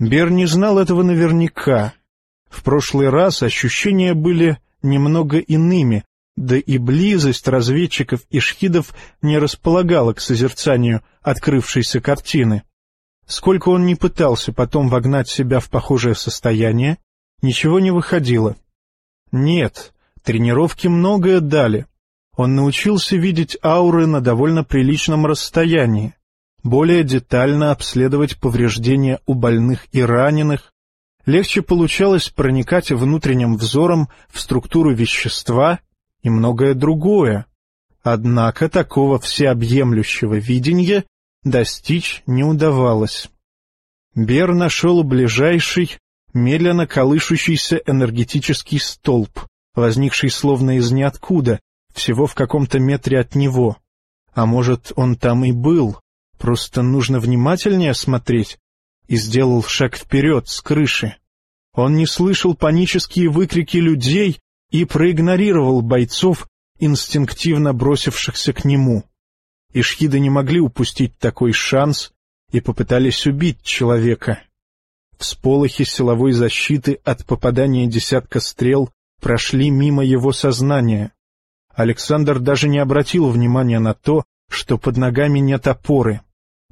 Бер не знал этого наверняка. В прошлый раз ощущения были немного иными, да и близость разведчиков и шхидов не располагала к созерцанию открывшейся картины. Сколько он ни пытался потом вогнать себя в похожее состояние, ничего не выходило. Нет, тренировки многое дали. Он научился видеть ауры на довольно приличном расстоянии, более детально обследовать повреждения у больных и раненых, легче получалось проникать внутренним взором в структуру вещества и многое другое. Однако такого всеобъемлющего видения достичь не удавалось. Бер нашел ближайший, медленно колышущийся энергетический столб, возникший словно из ниоткуда, всего в каком-то метре от него. А может, он там и был, просто нужно внимательнее смотреть, и сделал шаг вперед с крыши. Он не слышал панические выкрики людей и проигнорировал бойцов, инстинктивно бросившихся к нему. Ишхиды не могли упустить такой шанс и попытались убить человека. Всполохи силовой защиты от попадания десятка стрел прошли мимо его сознания. Александр даже не обратил внимания на то, что под ногами нет опоры.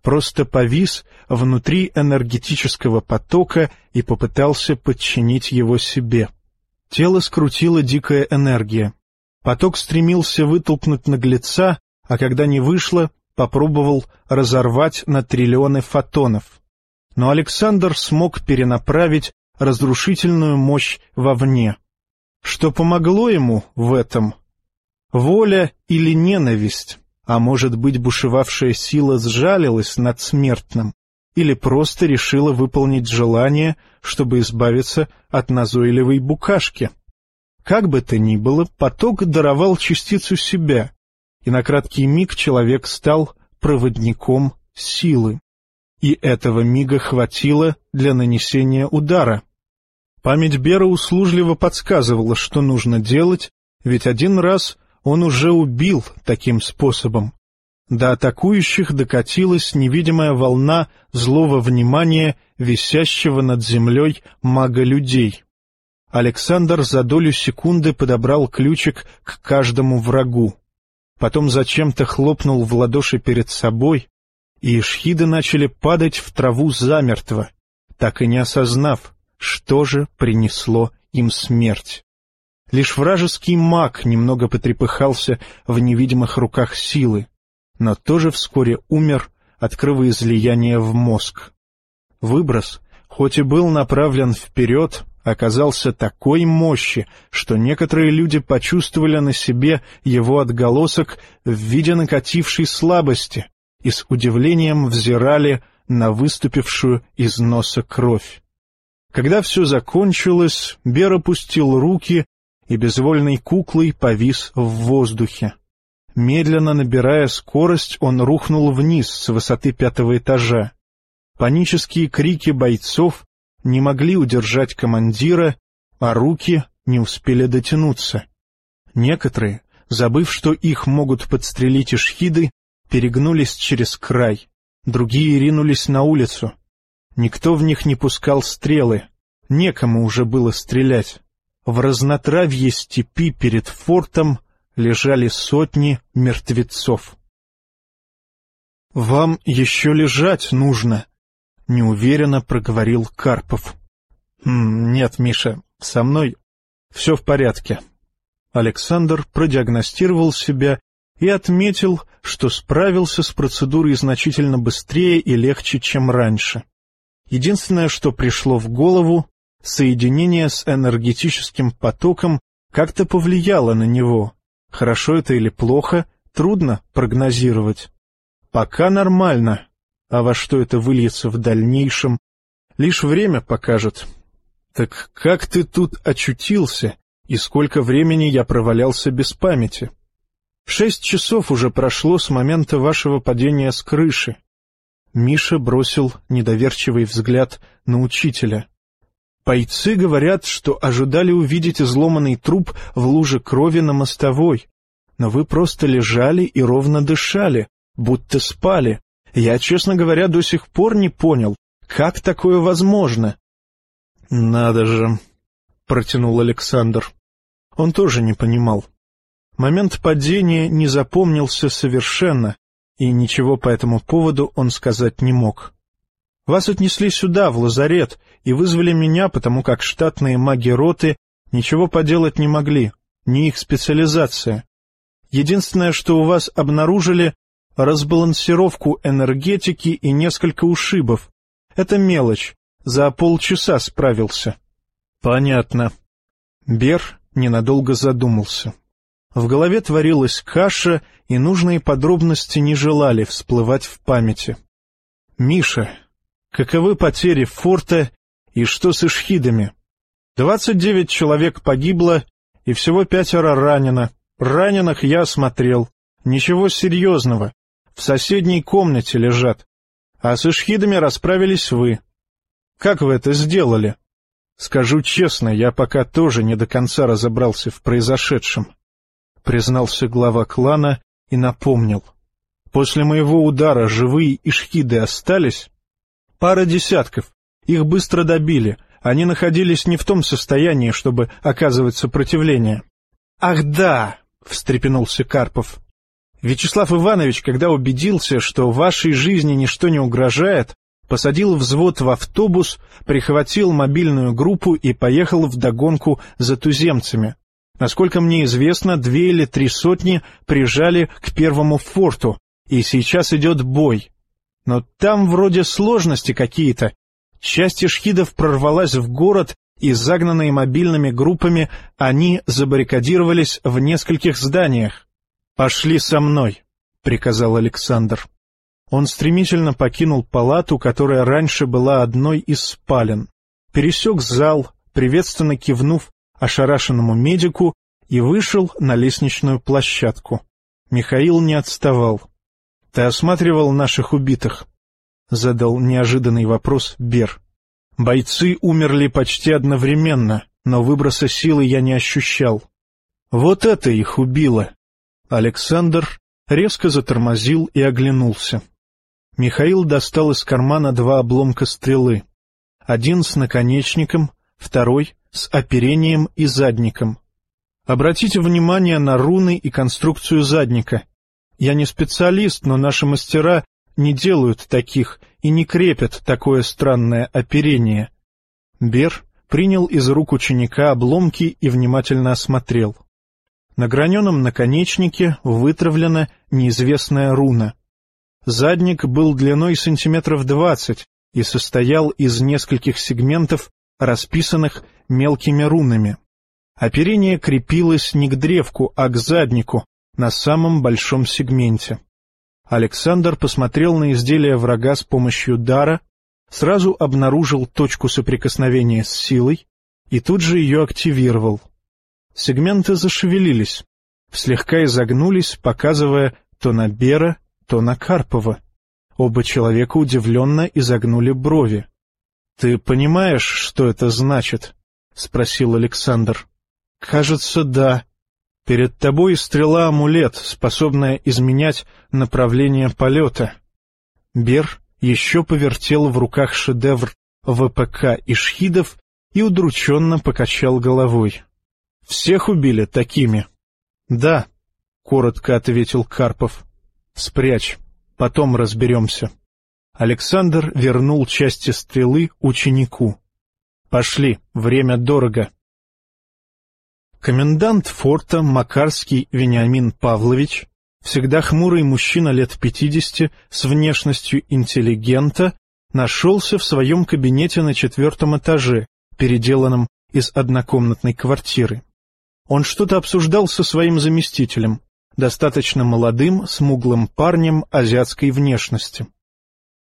Просто повис внутри энергетического потока и попытался подчинить его себе. Тело скрутила дикая энергия. Поток стремился вытолкнуть наглеца, а когда не вышло, попробовал разорвать на триллионы фотонов. Но Александр смог перенаправить разрушительную мощь вовне. Что помогло ему в этом? Воля или ненависть? А может быть, бушевавшая сила сжалилась над смертным или просто решила выполнить желание, чтобы избавиться от назойливой букашки? Как бы то ни было, поток даровал частицу себя, и на краткий миг человек стал проводником силы. И этого мига хватило для нанесения удара. Память Бера услужливо подсказывала, что нужно делать, ведь один раз он уже убил таким способом. До атакующих докатилась невидимая волна злого внимания, висящего над землей мага людей. Александр за долю секунды подобрал ключик к каждому врагу. Потом зачем-то хлопнул в ладоши перед собой, и шхиды начали падать в траву замертво, так и не осознав, что же принесло им смерть. Лишь вражеский маг немного потрепыхался в невидимых руках силы, но тоже вскоре умер от кровоизлияния в мозг. Выброс, хоть и был направлен вперед, оказался такой мощи, что некоторые люди почувствовали на себе его отголосок в виде накатившей слабости и с удивлением взирали на выступившую из носа кровь. Когда все закончилось, Бер опустил руки и безвольной куклой повис в воздухе. Медленно набирая скорость, он рухнул вниз с высоты пятого этажа. Панические крики бойцов не могли удержать командира, а руки не успели дотянуться. Некоторые, забыв, что их могут подстрелить ишхиды, перегнулись через край, другие ринулись на улицу. Никто в них не пускал стрелы, некому уже было стрелять. В разнотравье степи перед фортом лежали сотни мертвецов. «Вам еще лежать нужно», — неуверенно проговорил Карпов. «Нет, Миша, со мной все в порядке». Александр продиагностировал себя и отметил, что справился с процедурой значительно быстрее и легче, чем раньше. Единственное, что пришло в голову, соединение с энергетическим потоком как-то повлияло на него. Хорошо это или плохо, трудно прогнозировать. Пока нормально, а во что это выльется в дальнейшем, лишь время покажет. Так как ты тут очутился, и сколько времени я провалялся без памяти? Шесть часов уже прошло с момента вашего падения с крыши. Миша бросил недоверчивый взгляд на учителя. Бойцы говорят, что ожидали увидеть изломанный труп в луже крови на мостовой. Но вы просто лежали и ровно дышали, будто спали. Я, честно говоря, до сих пор не понял, Как такое возможно? — Надо же, — протянул Александр. Он тоже не понимал. Момент падения не запомнился совершенно, и ничего по этому поводу он сказать не мог. Вас отнесли сюда, в лазарет, и вызвали меня, потому как штатные маги роты ничего поделать не могли, не их специализация. Единственное, что у вас обнаружили — разбалансировку энергетики и несколько ушибов. Это мелочь, за полчаса справился. — Понятно. Бер ненадолго задумался. В голове творилась каша, и нужные подробности не желали всплывать в памяти. — Миша, каковы потери форта и что с ишхидами? Двадцать девять человек погибло, и всего пятеро ранено. Раненых я осмотрел. Ничего серьезного. В соседней комнате лежат. А с ишхидами расправились вы. Как вы это сделали? Скажу честно, я пока тоже не до конца разобрался в произошедшем. Признался глава клана и напомнил. После моего удара живые ишхиды остались? Пара десятков. Их быстро добили. Они находились не в том состоянии, чтобы оказывать сопротивление. — Ах да! — встрепенулся Карпов. — Вячеслав Иванович, когда убедился, что вашей жизни ничто не угрожает, посадил взвод в автобус, прихватил мобильную группу и поехал в догонку за туземцами. Насколько мне известно, две или три сотни прижали к первому форту, и сейчас идет бой. Но там вроде сложности какие-то. Часть ишхидов прорвалась в город, и загнанные мобильными группами они забаррикадировались в нескольких зданиях. «Пошли со мной», — приказал Александр. Он стремительно покинул палату, которая раньше была одной из спален, пересек зал, приветственно кивнув ошарашенному медику, и вышел на лестничную площадку. Михаил не отставал. — Ты осматривал наших убитых? — задал неожиданный вопрос Бер. Бойцы умерли почти одновременно, но выброса силы я не ощущал. Вот это их убило. Александр резко затормозил и оглянулся. Михаил достал из кармана два обломка стрелы. Один с наконечником, второй с оперением и задником. Обратите внимание на руны и конструкцию задника. Я не специалист, но наши мастера не делают таких и не крепят такое странное оперение. Бер принял из рук ученика обломки и внимательно осмотрел. На граненом наконечнике вытравлена неизвестная руна. Задник был длиной сантиметров двадцать и состоял из нескольких сегментов, расписанных мелкими рунами. Оперение крепилось не к древку, а к заднику, на самом большом сегменте. Александр посмотрел на изделие врага с помощью дара, сразу обнаружил точку соприкосновения с силой и тут же ее активировал. Сегменты зашевелились, слегка изогнулись, показывая то на Бера, то на Карпова. Оба человека удивленно изогнули брови. — Ты понимаешь, что это значит? — спросил Александр. — Кажется, да. Перед тобой стрела-амулет, способная изменять направление полета. Бер еще повертел в руках шедевр ВПК и шхидов и удрученно покачал головой. — Всех убили такими? — Да, — коротко ответил Карпов. Спрячь, потом разберемся. Александр вернул части стрелы ученику. Пошли, время дорого. Комендант форта Макарский Вениамин Павлович, всегда хмурый мужчина лет пятидесяти с внешностью интеллигента, нашелся в своем кабинете на четвертом этаже, переделанном из однокомнатной квартиры. Он что-то обсуждал со своим заместителем достаточно молодым, смуглым парнем азиатской внешности.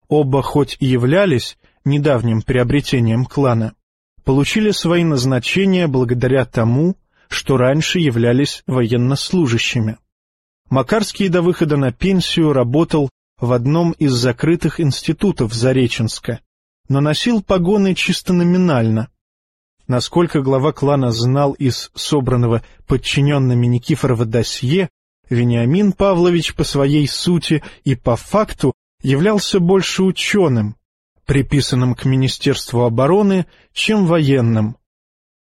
Оба хоть и являлись недавним приобретением клана, получили свои назначения благодаря тому, что раньше являлись военнослужащими. Макарский до выхода на пенсию работал в одном из закрытых институтов Зареченска, но носил погоны чисто номинально. Насколько глава клана знал из собранного подчиненными Никифорова досье, Вениамин Павлович по своей сути и по факту являлся больше ученым. приписанным к Министерству обороны, чем военным.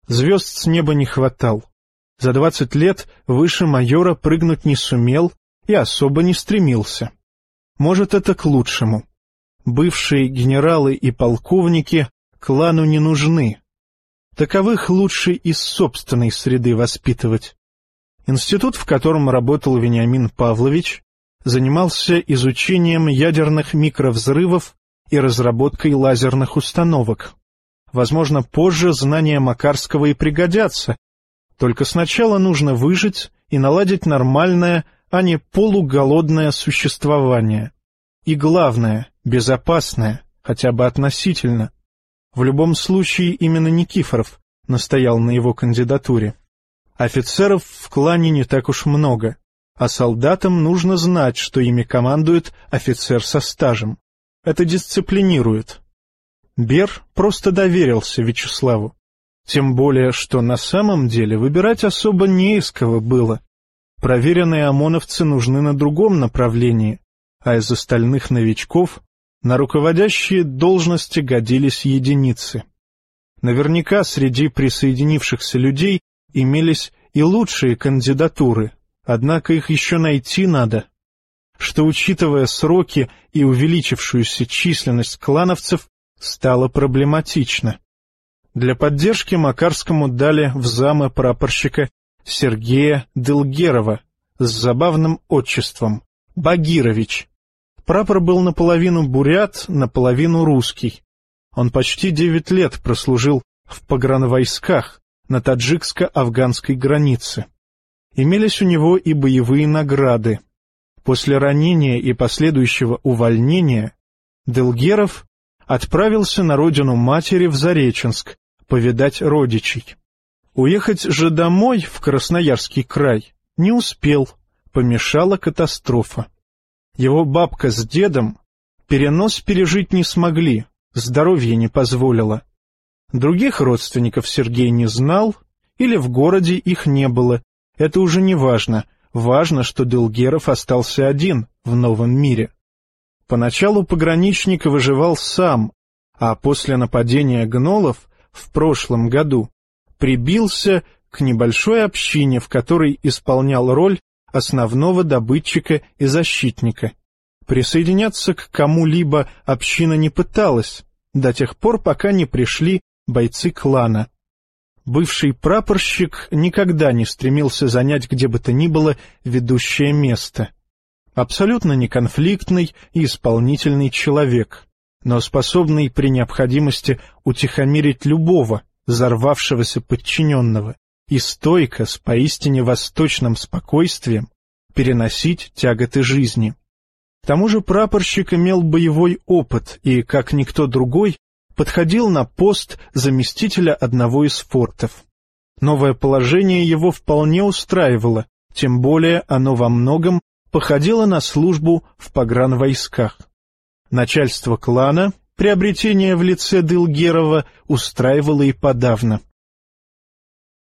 Звезд с неба не хватал. За двадцать лет выше майора прыгнуть не сумел и особо не стремился. Может, это к лучшему. Бывшие генералы и полковники клану не нужны. Таковых лучше из собственной среды воспитывать. Институт, в котором работал Вениамин Павлович, занимался изучением ядерных микровзрывов и разработкой лазерных установок. Возможно, позже знания Макарского и пригодятся, только сначала нужно выжить и наладить нормальное, а не полуголодное существование. И главное, безопасное, хотя бы относительно. В любом случае именно Никифоров настоял на его кандидатуре. Офицеров в клане не так уж много, а солдатам нужно знать, что ими командует офицер со стажем. Это дисциплинирует. Бер просто доверился Вячеславу. Тем более, что на самом деле выбирать особо не из кого было. Проверенные ОМОНовцы нужны на другом направлении, а из остальных новичков на руководящие должности годились единицы. Наверняка среди присоединившихся людей имелись и лучшие кандидатуры, однако их еще найти надо. Что, учитывая сроки и увеличившуюся численность клановцев, стало проблематично. Для поддержки Макарскому дали в замы прапорщика Сергея Делгерова с забавным отчеством — Багирович. Прапор был наполовину бурят, наполовину русский. Он почти девять лет прослужил в погранвойсках на таджикско-афганской границе. Имелись у него и боевые награды. После ранения и последующего увольнения Делгеров отправился на родину матери в Зареченск повидать родичей. Уехать же домой, в Красноярский край, не успел, помешала катастрофа. Его бабка с дедом перенос пережить не смогли, здоровье не позволило. Других родственников Сергей не знал, или в городе их не было, это уже не важно, важно, что Делгеров остался один в новом мире. Поначалу пограничник выживал сам, а после нападения гнолов в прошлом году прибился к небольшой общине, в которой исполнял роль основного добытчика и защитника. Присоединяться к кому-либо община не пыталась, до тех пор, пока не пришли бойцы клана. Бывший прапорщик никогда не стремился занять где бы то ни было ведущее место. Абсолютно неконфликтный и исполнительный человек, но способный при необходимости утихомирить любого, взорвавшегося подчиненного, и стойко, с поистине восточным спокойствием, переносить тяготы жизни. К тому же прапорщик имел боевой опыт и, как никто другой, подходил на пост заместителя одного из фортов. Новое положение его вполне устраивало, тем более оно во многом походило на службу в погранвойсках. Начальство клана приобретение в лице Дылгерова устраивало и подавно.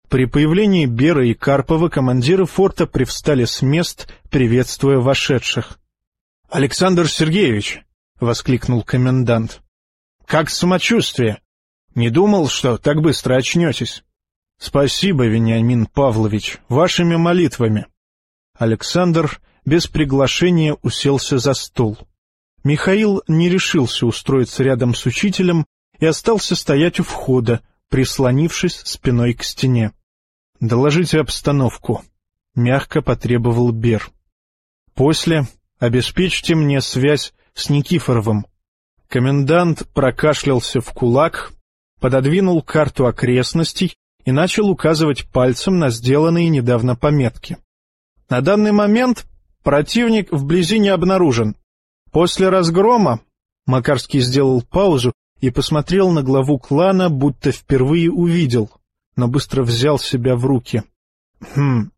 При появлении Бера и Карпова командиры форта привстали с мест, приветствуя вошедших. — Александр Сергеевич! — воскликнул комендант. — Как самочувствие? Не думал, что так быстро очнетесь. — Спасибо, Вениамин Павлович, вашими молитвами. Александр без приглашения уселся за стол. Михаил не решился устроиться рядом с учителем и остался стоять у входа, прислонившись спиной к стене. «Доложите обстановку», — мягко потребовал Бер. «После обеспечьте мне связь с Никифоровым». Комендант прокашлялся в кулак, пододвинул карту окрестностей и начал указывать пальцем на сделанные недавно пометки. На данный момент противник вблизи не обнаружен. После разгрома Макарский сделал паузу и посмотрел на главу клана, будто впервые увидел — но быстро взял себя в руки. Хм.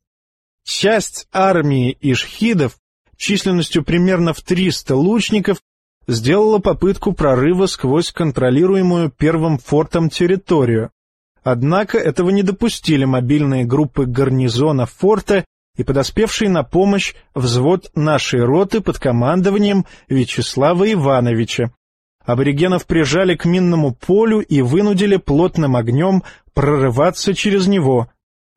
Часть армии ишхидов численностью примерно в 300 лучников сделала попытку прорыва сквозь контролируемую первым фортом территорию. Однако этого не допустили мобильные группы гарнизона форта и подоспевший на помощь взвод нашей роты под командованием Вячеслава Ивановича. Аборигенов прижали к минному полю и вынудили плотным огнем прорываться через него.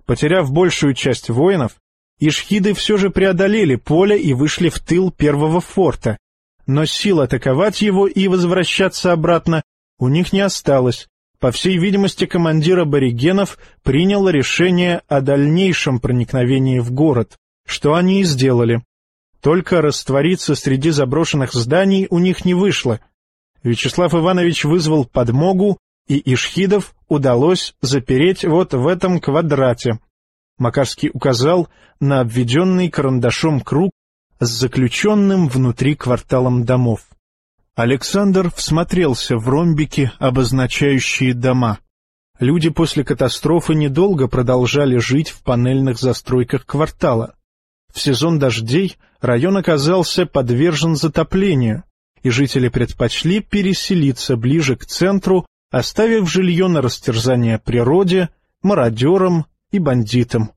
Потеряв большую часть воинов, ишхиды все же преодолели поле и вышли в тыл первого форта. Но сил атаковать его и возвращаться обратно у них не осталось. По всей видимости, командир аборигенов принял решение о дальнейшем проникновении в город, что они и сделали. Только раствориться среди заброшенных зданий у них не вышло. Вячеслав Иванович вызвал подмогу, и Ишхидов удалось запереть вот в этом квадрате. Макарский указал на обведенный карандашом круг с заключенным внутри кварталом домов. Александр всмотрелся в ромбики, обозначающие дома. Люди после катастрофы недолго продолжали жить в панельных застройках квартала. В сезон дождей район оказался подвержен затоплению, и жители предпочли переселиться ближе к центру, оставив жилье на растерзание природе, мародерам и бандитам.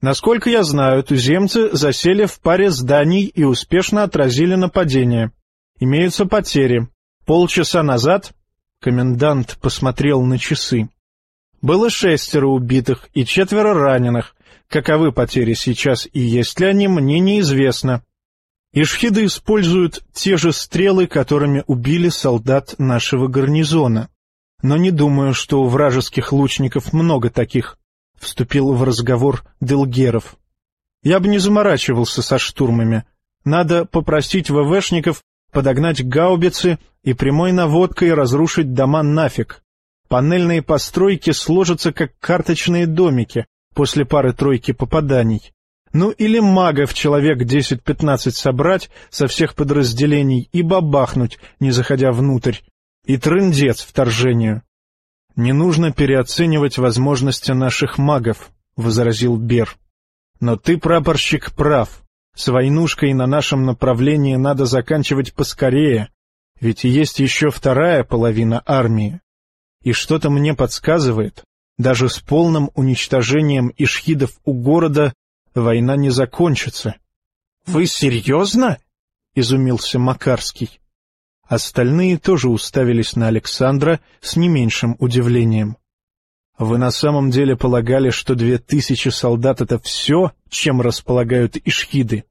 Насколько я знаю, туземцы засели в паре зданий и успешно отразили нападение. Имеются потери. Полчаса назад комендант посмотрел на часы. Было шестеро убитых и четверо раненых. Каковы потери сейчас и есть ли они, мне неизвестно. Ишхиды используют те же стрелы, которыми убили солдат нашего гарнизона. Но не думаю, что у вражеских лучников много таких, — вступил в разговор Делгеров. Я бы не заморачивался со штурмами. Надо попросить ВВшников подогнать гаубицы и прямой наводкой разрушить дома нафиг. Панельные постройки сложатся как карточные домики после пары-тройки попаданий. Ну или магов человек десять-пятнадцать собрать со всех подразделений и бабахнуть, не заходя внутрь. И трындец вторжению. — Не нужно переоценивать возможности наших магов, — возразил Бер. — Но ты, прапорщик, прав. С войнушкой на нашем направлении надо заканчивать поскорее, ведь есть еще вторая половина армии. И что-то мне подсказывает, даже с полным уничтожением ишхидов у города война не закончится. — Вы серьезно? — изумился Макарский. Остальные тоже уставились на Александра с не меньшим удивлением. — Вы на самом деле полагали, что две тысячи солдат — это все, чем располагают ишхиды?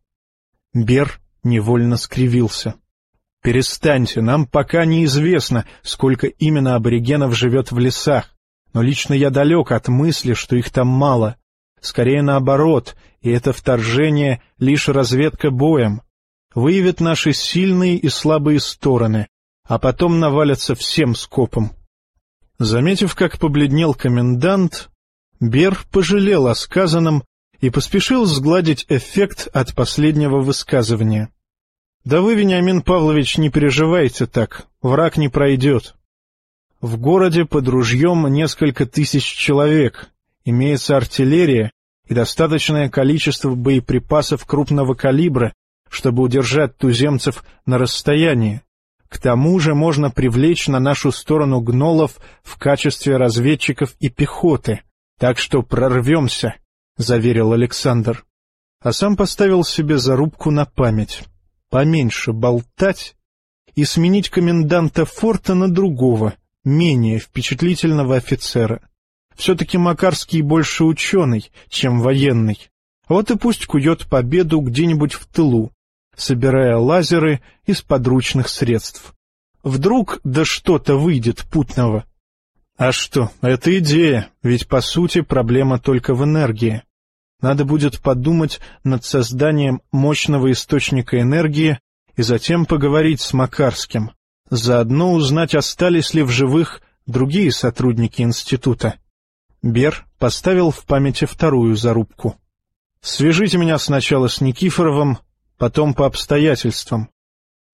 Бер невольно скривился. — Перестаньте, нам пока неизвестно, сколько именно аборигенов живет в лесах, но лично я далек от мысли, что их там мало. Скорее наоборот, и это вторжение — лишь разведка боем. Выявит наши сильные и слабые стороны, а потом навалятся всем скопом. Заметив, как побледнел комендант, Бер пожалел о сказанном и поспешил сгладить эффект от последнего высказывания. — Да вы, Вениамин Павлович, не переживайте так, враг не пройдет. В городе под ружьем несколько тысяч человек, имеется артиллерия и достаточное количество боеприпасов крупного калибра, чтобы удержать туземцев на расстоянии. К тому же можно привлечь на нашу сторону гнолов в качестве разведчиков и пехоты, так что прорвемся, — заверил Александр. А сам поставил себе зарубку на память. Поменьше болтать и сменить коменданта форта на другого, менее впечатлительного офицера. Все-таки Макарский больше ученый, чем военный. Вот и пусть кует победу где-нибудь в тылу, собирая лазеры из подручных средств. Вдруг да что-то выйдет путного. А что, это идея, ведь по сути проблема только в энергии. Надо будет подумать над созданием мощного источника энергии и затем поговорить с Макарским. Заодно узнать, остались ли в живых другие сотрудники института. Бер поставил в памяти вторую зарубку. «Свяжите меня сначала с Никифоровым, потом по обстоятельствам.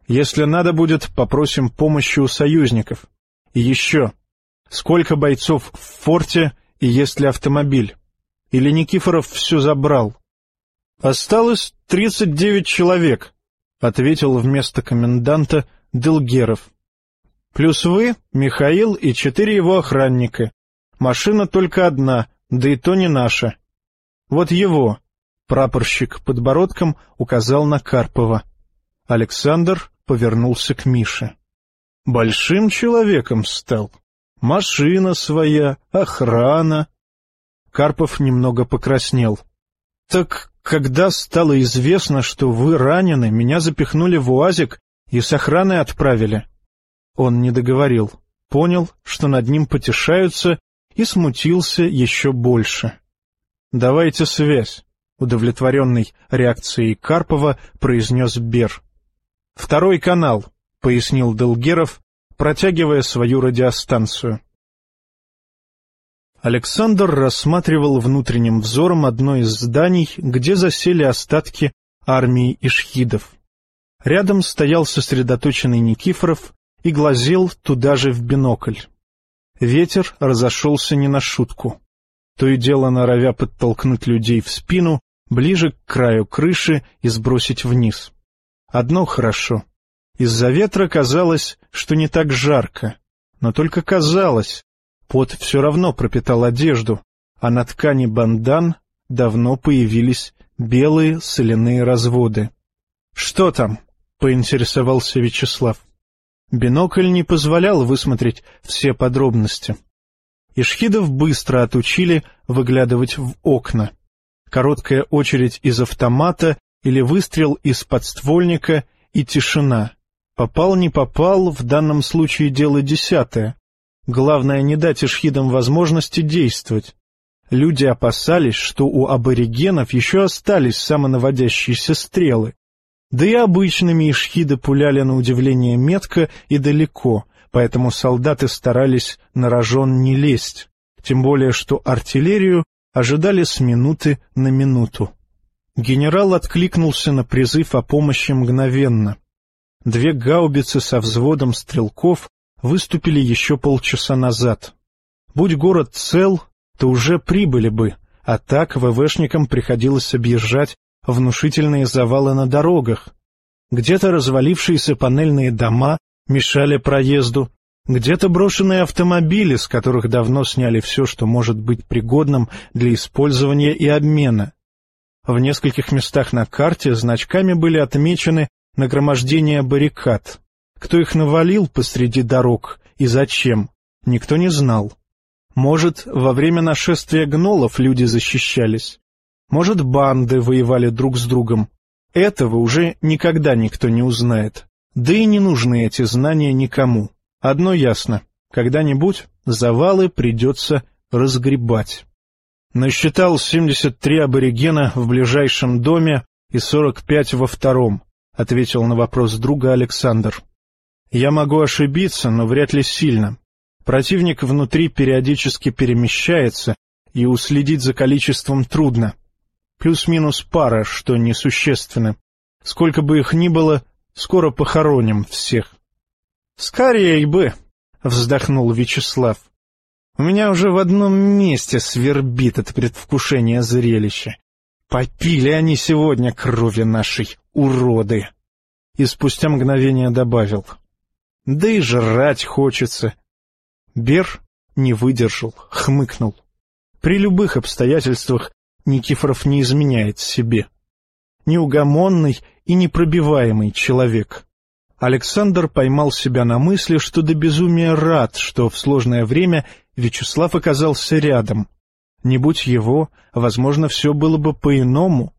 Если надо будет, попросим помощи у союзников. И еще, сколько бойцов в форте и есть ли автомобиль? Или Никифоров все забрал?» «Осталось тридцать девять человек», — ответил вместо коменданта Делгеров. «Плюс вы, Михаил и четыре его охранника. Машина только одна, да и то не наша. Вот его. Прапорщик подбородком указал на Карпова. Александр повернулся к Мише. Большим человеком стал. Машина своя, охрана. Карпов немного покраснел. — Так когда стало известно, что вы ранены, меня запихнули в УАЗик и с охраной отправили. Он не договорил, понял, что над ним потешаются, и смутился еще больше. — Давайте связь, — удовлетворенный реакцией Карпова произнес Бер. — Второй канал, — пояснил Делгеров, протягивая свою радиостанцию. Александр рассматривал внутренним взором одно из зданий, где засели остатки армии ишхидов. Рядом стоял сосредоточенный Никифоров и глазел туда же в бинокль. Ветер разошелся не на шутку. То и дело норовя подтолкнуть людей в спину, ближе к краю крыши и сбросить вниз. Одно хорошо. Из-за ветра казалось, что не так жарко. Но только казалось. Пот все равно пропитал одежду, а на ткани бандан давно появились белые соляные разводы. — Что там? — поинтересовался Вячеслав. Бинокль не позволял высмотреть все подробности. Ишхидов быстро отучили выглядывать в окна. Короткая очередь из автомата или выстрел из подствольника и тишина. Попал, не попал, в данном случае дело десятое. Главное не дать ишхидам возможности действовать. Люди опасались, что у аборигенов еще остались самонаводящиеся стрелы. Да и обычными ишхиды пуляли на удивление метко и далеко, поэтому солдаты старались на рожон не лезть, тем более что артиллерию ожидали с минуты на минуту. Генерал откликнулся на призыв о помощи мгновенно. Две гаубицы со взводом стрелков выступили еще полчаса назад. Будь город цел, то уже прибыли бы, а так ВВшникам приходилось объезжать внушительные завалы на дорогах. Где-то развалившиеся панельные дома мешали проезду, где-то брошенные автомобили, с которых давно сняли все, что может быть пригодным для использования и обмена. В нескольких местах на карте значками были отмечены нагромождения баррикад. Кто их навалил посреди дорог и зачем, никто не знал. Может, во время нашествия гнолов люди защищались. Может, банды воевали друг с другом. Этого уже никогда никто не узнает. Да и не нужны эти знания никому. Одно ясно — когда-нибудь завалы придется разгребать. Насчитал 73 аборигена в ближайшем доме и 45 во втором, — ответил на вопрос друга Александр. Я могу ошибиться, но вряд ли сильно. Противник внутри периодически перемещается, и уследить за количеством трудно. Плюс-минус пара, что несущественно. Сколько бы их ни было, скоро похороним всех. — Скорей бы! — вздохнул Вячеслав. — У меня уже в одном месте свербит от предвкушения зрелища. Попили они сегодня крови нашей, уроды! И спустя мгновение добавил. — Да и жрать хочется. Бер не выдержал, хмыкнул. При любых обстоятельствах Никифоров не изменяет себе. Неугомонный и непробиваемый человек. Александр поймал себя на мысли, что до безумия рад, что в сложное время Вячеслав оказался рядом. Не будь его, возможно, все было бы по-иному.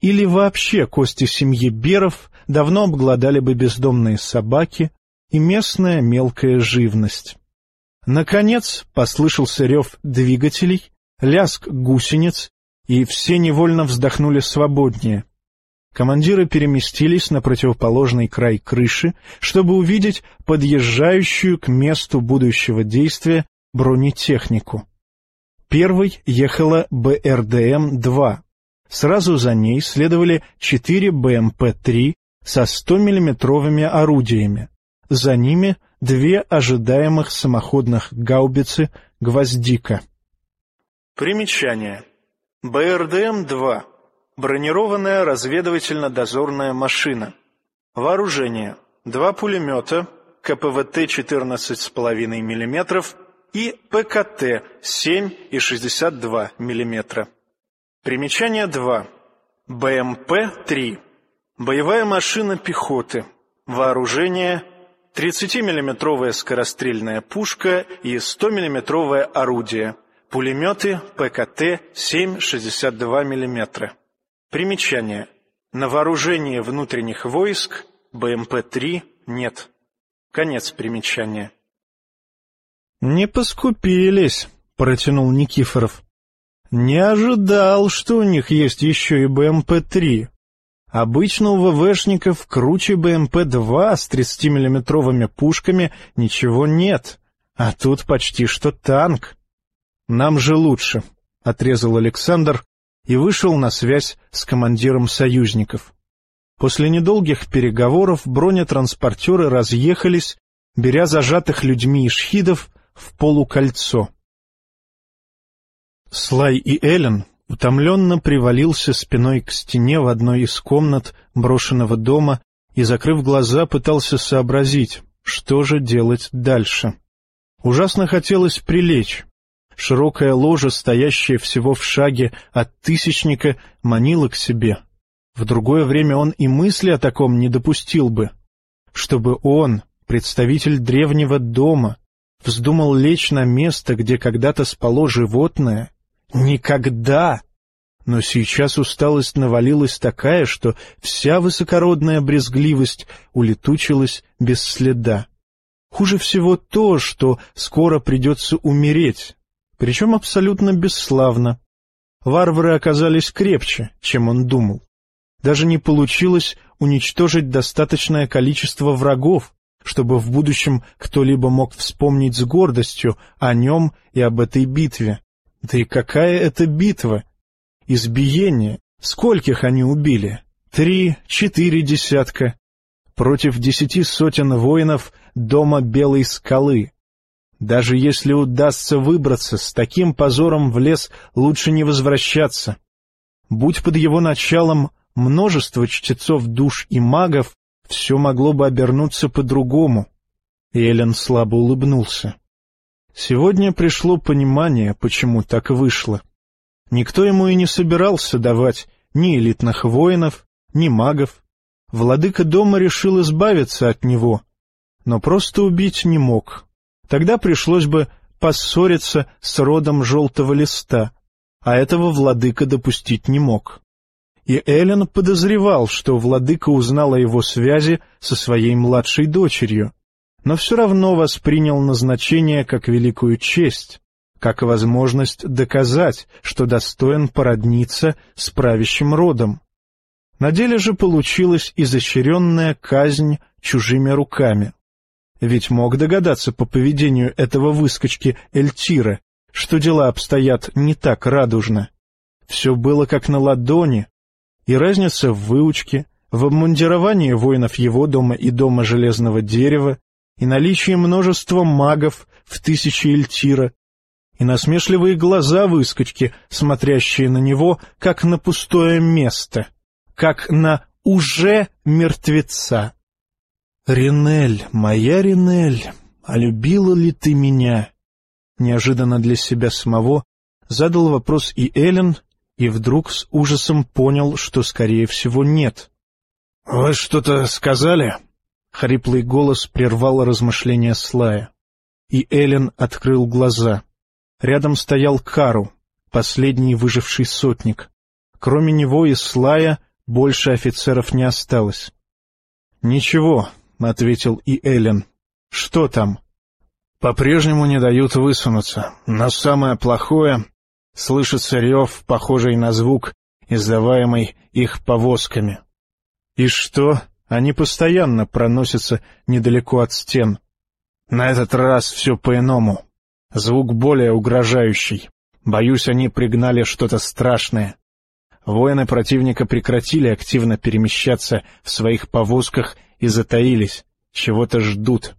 Или вообще кости семьи Беров давно обглодали бы бездомные собаки и местная мелкая живность. Наконец послышался рев двигателей, лязг гусениц, и все невольно вздохнули свободнее. Командиры переместились на противоположный край крыши, чтобы увидеть подъезжающую к месту будущего действия бронетехнику. Первой ехала БРДМ-2. Сразу за ней следовали четыре БМП-3 со 100-миллиметровыми орудиями. За ними две ожидаемых самоходных гаубицы «Гвоздика». Примечание. БРДМ-2. Бронированная разведывательно-дозорная машина. Вооружение. Два пулемета, КПВТ 14,5 мм и ПКТ 7,62 мм. Примечание 2. БМП-3. Боевая машина пехоты. Вооружение 30-миллиметровая скорострельная пушка и 100-миллиметровое орудие, пулеметы ПКТ 7,62 мм. Примечание. На вооружении внутренних войск БМП-3 нет. Конец примечания. «Не поскупились», — протянул Никифоров. «Не ожидал, что у них есть еще и БМП-3. Обычно у ВВшников круче БМП-2 с 30-миллиметровыми пушками ничего нет, а тут почти что танк». «Нам же лучше», — отрезал Александр и вышел на связь с командиром союзников. После недолгих переговоров бронетранспортеры разъехались, беря зажатых людьми и шхидов в полукольцо. Слай и Эллен утомленно привалился спиной к стене в одной из комнат брошенного дома и, закрыв глаза, пытался сообразить, что же делать дальше. Ужасно хотелось прилечь. Широкая ложа, стоящая всего в шаге от тысячника, манила к себе — в другое время он и мысли о таком не допустил бы. Чтобы он, представитель древнего дома, вздумал лечь на место, где когда-то спало животное? Никогда! Но сейчас усталость навалилась такая, что вся высокородная брезгливость улетучилась без следа. Хуже всего то, что скоро придется умереть, причем абсолютно бесславно. Варвары оказались крепче, чем он думал даже не получилось уничтожить достаточное количество врагов, чтобы в будущем кто-либо мог вспомнить с гордостью о нем и об этой битве. Да и какая это битва? Избиение. Скольких они убили? Три, четыре десятка. Против десяти сотен воинов дома Белой скалы. Даже если удастся выбраться с таким позором в лес, лучше не возвращаться. Будь под его началом множество чтецов душ и магов, все могло бы обернуться по-другому. Эллен слабо улыбнулся. Сегодня пришло понимание, почему так вышло. Никто ему и не собирался давать ни элитных воинов, ни магов. Владыка дома решил избавиться от него, но просто убить не мог. Тогда пришлось бы поссориться с родом желтого листа, а этого владыка допустить не мог и Эллен подозревал, что владыка узнал о его связи со своей младшей дочерью, но все равно воспринял назначение как великую честь, как возможность доказать, что достоин породниться с правящим родом. На деле же получилась изощренная казнь чужими руками. Ведь мог догадаться по поведению этого выскочки Эльтира, что дела обстоят не так радужно. Все было как на ладони, и разница в выучке, в обмундировании воинов его дома и дома Железного Дерева, и наличии множества магов в тысячи Эльтира, и насмешливые глаза выскочки, смотрящие на него, как на пустое место, как на уже мертвеца. «Ринель, моя Ринель, а любила ли ты меня?» Неожиданно для себя самого задал вопрос и Эллен, и вдруг с ужасом понял, что, скорее всего, нет. — Вы что-то сказали? — хриплый голос прервал размышления Слая. И Эллен открыл глаза. Рядом стоял Кару, последний выживший сотник. Кроме него и Слая больше офицеров не осталось. — Ничего, — ответил и Эллен. — Что там? — По-прежнему не дают высунуться, но самое плохое Слышится рев, похожий на звук, издаваемый их повозками. И что? Они постоянно проносятся недалеко от стен. На этот раз все по-иному. Звук более угрожающий. Боюсь, они пригнали что-то страшное. Воины противника прекратили активно перемещаться в своих повозках и затаились, чего-то ждут.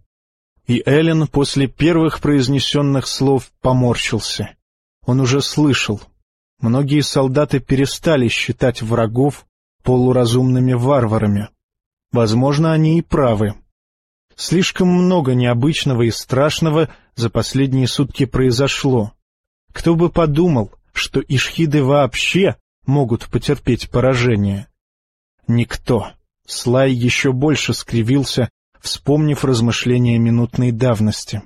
И Эллен после первых произнесенных слов поморщился. Он уже слышал. Многие солдаты перестали считать врагов полуразумными варварами. Возможно, они и правы. Слишком много необычного и страшного за последние сутки произошло. Кто бы подумал, что ишхиды вообще могут потерпеть поражение? Никто. Слай еще больше скривился вспомнив размышления минутной давности.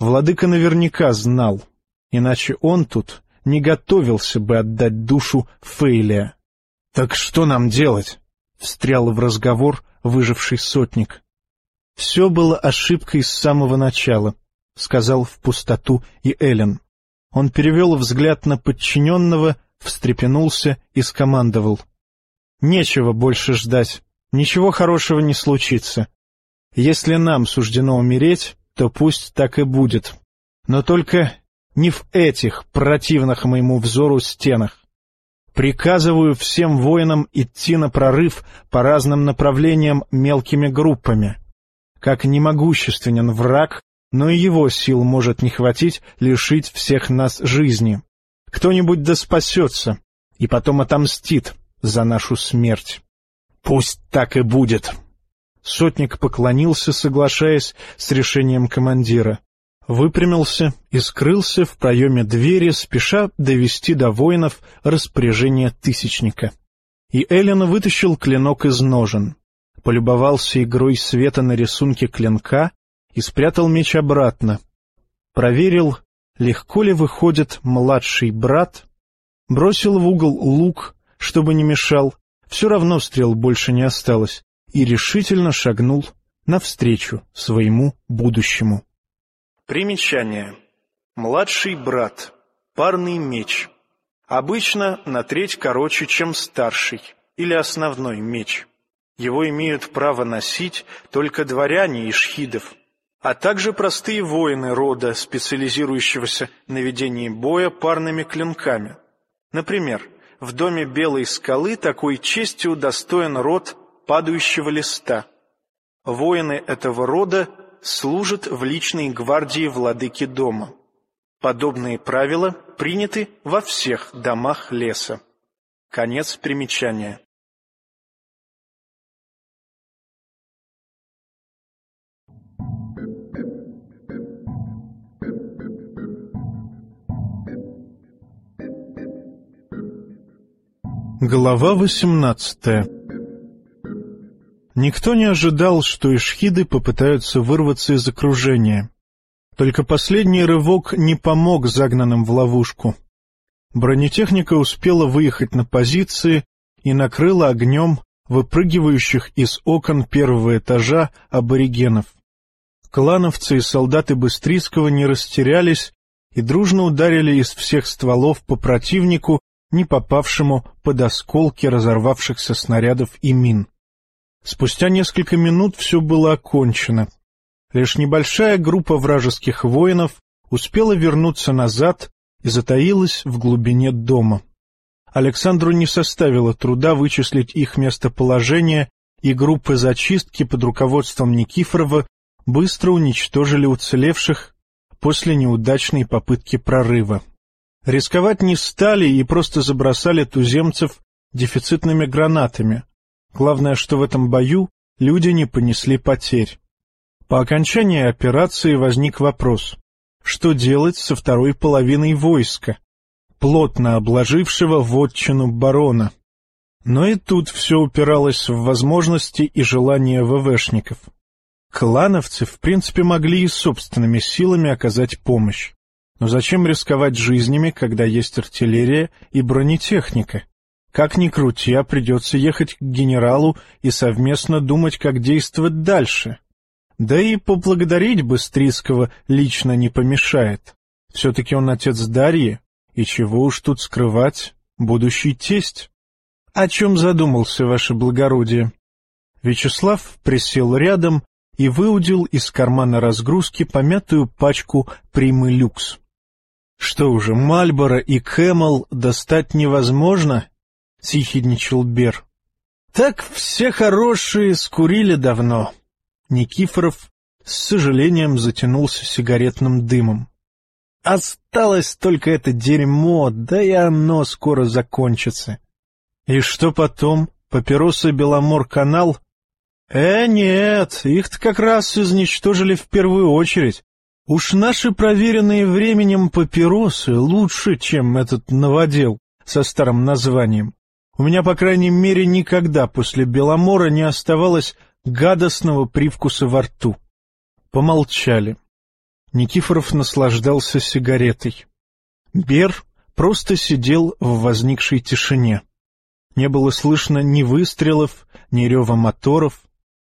Владыка наверняка знал, иначе он тут не готовился бы отдать душу Фейлия. — Так что нам делать? — встрял в разговор выживший сотник. — Все было ошибкой с самого начала, — сказал в пустоту и Эллен. Он перевел взгляд на подчиненного, встрепенулся и скомандовал. — Нечего больше ждать, ничего хорошего не случится. Если нам суждено умереть, то пусть так и будет. Но только не в этих противных моему взору стенах. Приказываю всем воинам идти на прорыв по разным направлениям мелкими группами. Как немогущественен враг, но и его сил может не хватить лишить всех нас жизни. Кто-нибудь да спасется и потом отомстит за нашу смерть. Пусть так и будет. Сотник поклонился, соглашаясь с решением командира выпрямился и скрылся в проеме двери, спеша довести до воинов распоряжение Тысячника. И Эллен вытащил клинок из ножен, полюбовался игрой света на рисунке клинка и спрятал меч обратно. Проверил, легко ли выходит младший брат, бросил в угол лук, чтобы не мешал, все равно стрел больше не осталось, и решительно шагнул навстречу своему будущему. Примечание. Младший брат. Парный меч. Обычно на треть короче, чем старший или основной меч. Его имеют право носить только дворяне и шхидов, а также простые воины рода, специализирующегося на ведении боя парными клинками. Например, в доме Белой скалы такой честью удостоен род падающего листа. Воины этого рода служат в личной гвардии владыки дома. Подобные правила приняты во всех домах леса. Конец примечания. Глава восемнадцатая Никто не ожидал, что ишхиды попытаются вырваться из окружения. Только последний рывок не помог загнанным в ловушку. Бронетехника успела выехать на позиции и накрыла огнем выпрыгивающих из окон первого этажа аборигенов. Клановцы и солдаты Быстрицкого не растерялись и дружно ударили из всех стволов по противнику, не попавшему под осколки разорвавшихся снарядов и мин. Спустя несколько минут все было окончено. Лишь небольшая группа вражеских воинов успела вернуться назад и затаилась в глубине дома. Александру не составило труда вычислить их местоположение, и группы зачистки под руководством Никифорова быстро уничтожили уцелевших после неудачной попытки прорыва. Рисковать не стали и просто забросали туземцев дефицитными гранатами — Главное, что в этом бою люди не понесли потерь. По окончании операции возник вопрос, что делать со второй половиной войска, плотно обложившего вотчину барона. Но и тут все упиралось в возможности и желания ВВшников. Клановцы, в принципе, могли и собственными силами оказать помощь. Но зачем рисковать жизнями, когда есть артиллерия и бронетехника? Как ни крути, а придется ехать к генералу и совместно думать, как действовать дальше. Да и поблагодарить Быстрицкого лично не помешает. Все-таки он отец Дарьи, и чего уж тут скрывать, будущий тесть. О чем задумался, ваше благородие? Вячеслав присел рядом и выудил из кармана разгрузки помятую пачку «Примы люкс». Что уже, Мальборо и Кэмел достать невозможно? — съехидничал Бер. — Так все хорошие скурили давно. Никифоров с сожалением затянулся сигаретным дымом. — Осталось только это дерьмо, да и оно скоро закончится. — И что потом? Папиросы Беломор-канал? — Э, нет, их-то как раз изничтожили в первую очередь. Уж наши проверенные временем папиросы лучше, чем этот новодел со старым названием. У меня, по крайней мере, никогда после Беломора не оставалось гадостного привкуса во рту. Помолчали. Никифоров наслаждался сигаретой. Бер просто сидел в возникшей тишине. Не было слышно ни выстрелов, ни рева моторов.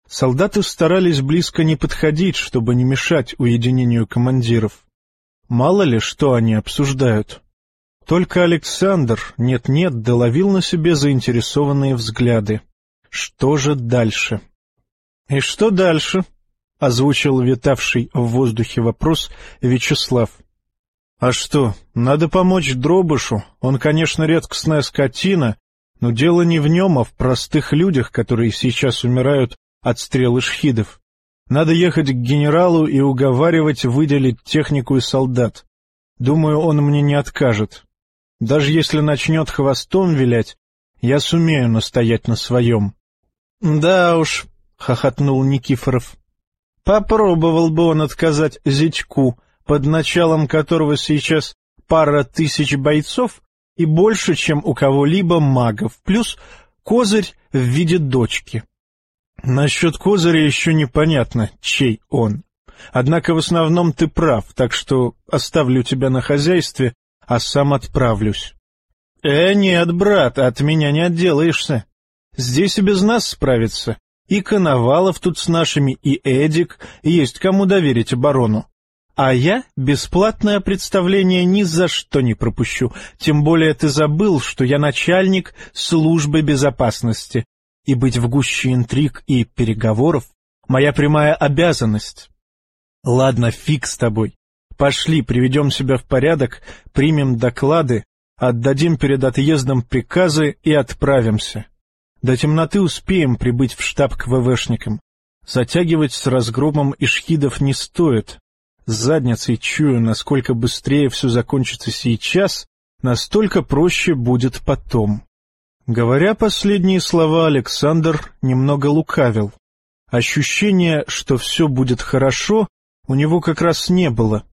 Солдаты старались близко не подходить, чтобы не мешать уединению командиров. Мало ли, что они обсуждают. Только Александр нет-нет доловил на себе заинтересованные взгляды. Что же дальше? — И что дальше? — озвучил витавший в воздухе вопрос Вячеслав. — А что, надо помочь Дробышу. Он, конечно, редкостная скотина, но дело не в нем, а в простых людях, которые сейчас умирают от стрел шхидов. Надо ехать к генералу и уговаривать выделить технику и солдат. Думаю, он мне не откажет. Даже если начнет хвостом вилять, я сумею настоять на своем. — Да уж, — хохотнул Никифоров. — Попробовал бы он отказать зятьку, под началом которого сейчас пара тысяч бойцов и больше, чем у кого-либо магов, плюс козырь в виде дочки. Насчет козыря еще непонятно, чей он. Однако в основном ты прав, так что оставлю тебя на хозяйстве, а сам отправлюсь. — Э, нет, брат, от меня не отделаешься. Здесь и без нас справиться. И Коновалов тут с нашими, и Эдик, есть кому доверить оборону. А я бесплатное представление ни за что не пропущу, тем более ты забыл, что я начальник службы безопасности, и быть в гуще интриг и переговоров — моя прямая обязанность. Ладно, фиг с тобой. Пошли, приведем себя в порядок, примем доклады, отдадим перед отъездом приказы и отправимся. До темноты успеем прибыть в штаб к ВВшникам. Затягивать с разгромом ишхидов не стоит. С задницей чую, насколько быстрее все закончится сейчас, настолько проще будет потом. Говоря последние слова, Александр немного лукавил. Ощущения, что все будет хорошо, у него как раз не было.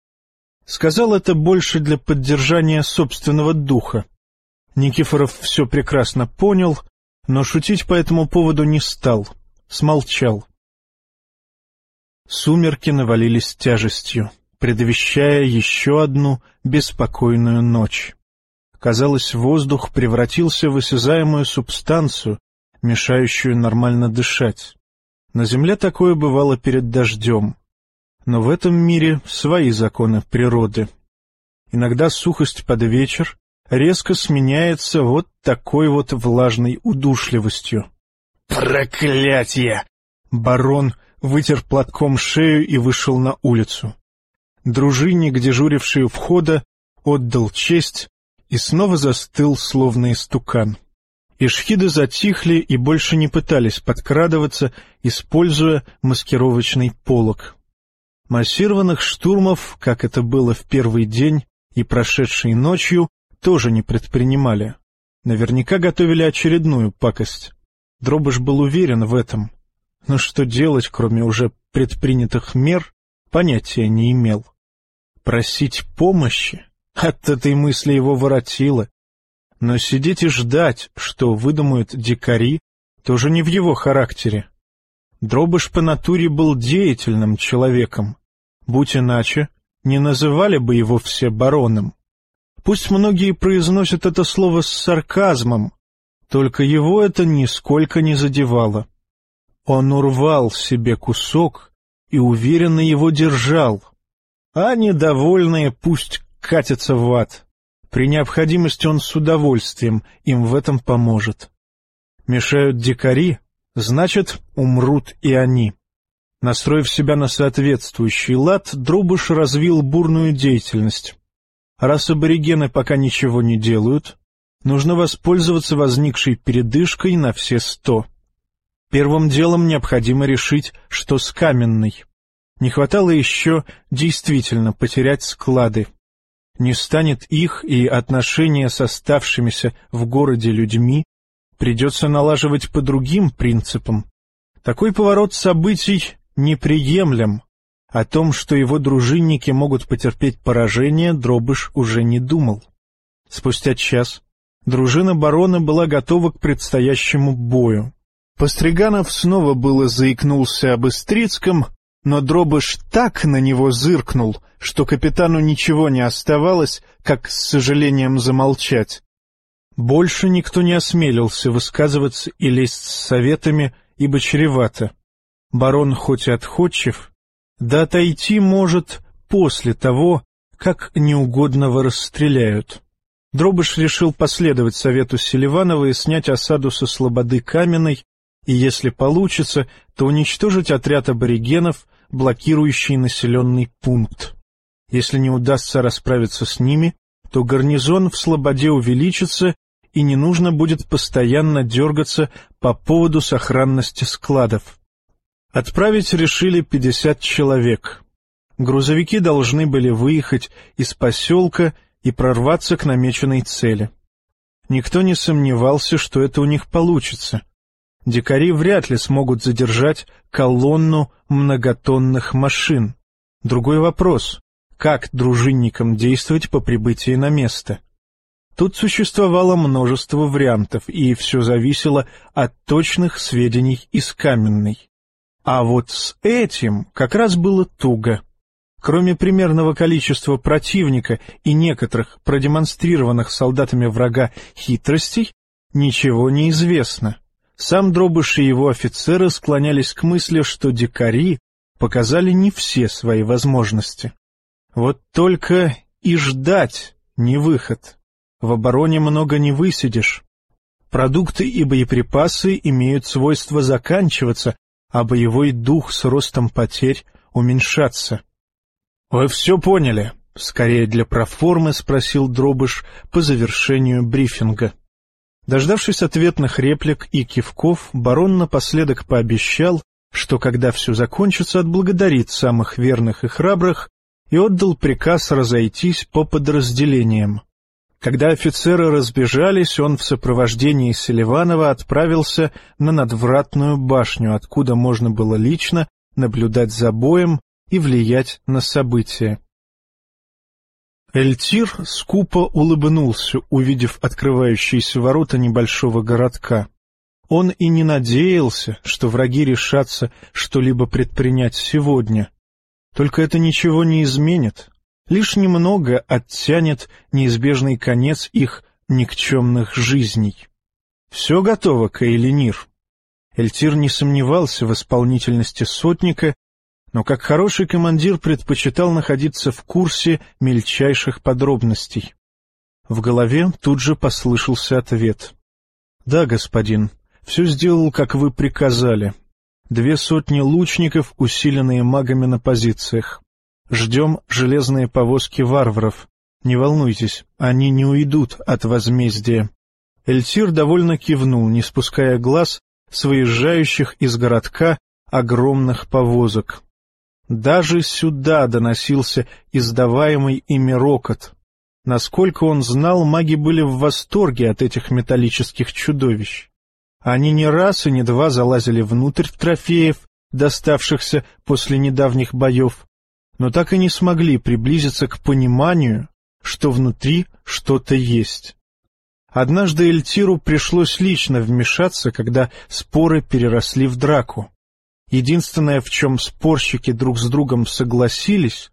Сказал это больше для поддержания собственного духа. Никифоров все прекрасно понял но шутить по этому поводу не стал, смолчал. Сумерки навалились тяжестью, предвещая еще одну беспокойную ночь. Казалось, воздух превратился в осязаемую субстанцию, мешающую нормально дышать. На земле такое бывало перед дождем. Но в этом мире свои законы природы. Иногда сухость под вечер резко сменяется вот такой вот влажной удушливостью. «Проклятие!» Барон вытер платком шею и вышел на улицу. Дружинник, дежуривший у входа, отдал честь и снова застыл, словно истукан. Ишхиды затихли и больше не пытались подкрадываться, используя маскировочный полог. Массированных штурмов, как это было в первый день и прошедшей ночью, тоже не предпринимали. Наверняка готовили очередную пакость. Дробыш был уверен в этом. Но что делать, кроме уже предпринятых мер, понятия не имел. Просить помощи? От этой мысли его воротило. Но сидеть и ждать, что выдумают дикари, тоже не в его характере. Дробыш по натуре был деятельным человеком. Будь иначе, не называли бы его все бароном. Пусть многие произносят это слово с сарказмом, только его это нисколько не задевало. Он урвал себе кусок и уверенно его держал, а недовольные пусть катятся в ад. При необходимости он с удовольствием им в этом поможет. Мешают дикари, значит, умрут и они. Настроив себя на соответствующий лад, Друбыш развил бурную деятельность. Раз аборигены пока ничего не делают, нужно воспользоваться возникшей передышкой на все сто. Первым делом необходимо решить, что с каменной. Не хватало еще действительно потерять склады. Не станет их и отношения с оставшимися в городе людьми, придется налаживать по другим принципам. Такой поворот событий неприемлем. О том, что его дружинники могут потерпеть поражение, Дробыш уже не думал. Спустя час дружина барона была готова к предстоящему бою. Постриганов снова было заикнулся об Истрицком, но Дробыш так на него зыркнул, что капитану ничего не оставалось, как с сожалением замолчать. Больше никто не осмелился высказываться и лезть с советами, ибо чревато. Барон хоть и отходчив, да отойти может после того, как неугодного расстреляют. Дробыш решил последовать совету Селиванова и снять осаду со слободы Каменной, и, если получится, то уничтожить отряд аборигенов, блокирующий населенный пункт. Если не удастся расправиться с ними, то гарнизон в слободе увеличится, и не нужно будет постоянно дергаться по поводу сохранности складов. Отправить решили пятьдесят человек. Грузовики должны были выехать из поселка и прорваться к намеченной цели. Никто не сомневался, что это у них получится — дикари вряд ли смогут задержать колонну многотонных машин. Другой вопрос — как дружинникам действовать по прибытии на место? Тут существовало множество вариантов, и все зависело от точных сведений из каменной. А вот с этим как раз было туго. Кроме примерного количества противника и некоторых продемонстрированных солдатами врага хитростей, ничего не известно. Сам Дробыш и его офицеры склонялись к мысли, что дикари показали не все свои возможности. Вот только и ждать не выход. В обороне много не высидишь. Продукты и боеприпасы имеют свойство заканчиваться, а боевой дух с ростом потерь уменьшаться. — Вы все поняли? — скорее для проформы спросил Дробыш по завершению брифинга. — Дождавшись ответных реплик и кивков, барон напоследок пообещал, что когда все закончится, отблагодарит самых верных и храбрых и отдал приказ разойтись по подразделениям. Когда офицеры разбежались, он в сопровождении Селиванова отправился на надвратную башню, откуда можно было лично наблюдать за боем и влиять на события. Эльтир скупо улыбнулся, увидев открывающиеся ворота небольшого городка. Он и не надеялся, что враги решатся что-либо предпринять сегодня. Только это ничего не изменит, лишь немного оттянет неизбежный конец их никчемных жизней. Все готово, Каэлинир. Эльтир не сомневался в исполнительности сотника но как хороший командир предпочитал находиться в курсе мельчайших подробностей. В голове тут же послышался ответ. — Да, господин, все сделал, как вы приказали. Две сотни лучников, усиленные магами на позициях. Ждем железные повозки варваров. Не волнуйтесь, они не уйдут от возмездия. Эльтир довольно кивнул, не спуская глаз с выезжающих из городка огромных повозок. Даже сюда доносился издаваемый ими рокот. Насколько он знал, маги были в восторге от этих металлических чудовищ. Они не раз и не два залазили внутрь трофеев, доставшихся после недавних боев, но так и не смогли приблизиться к пониманию, что внутри что-то есть. Однажды Эльтиру пришлось лично вмешаться, когда споры переросли в драку. Единственное, в чем спорщики друг с другом согласились,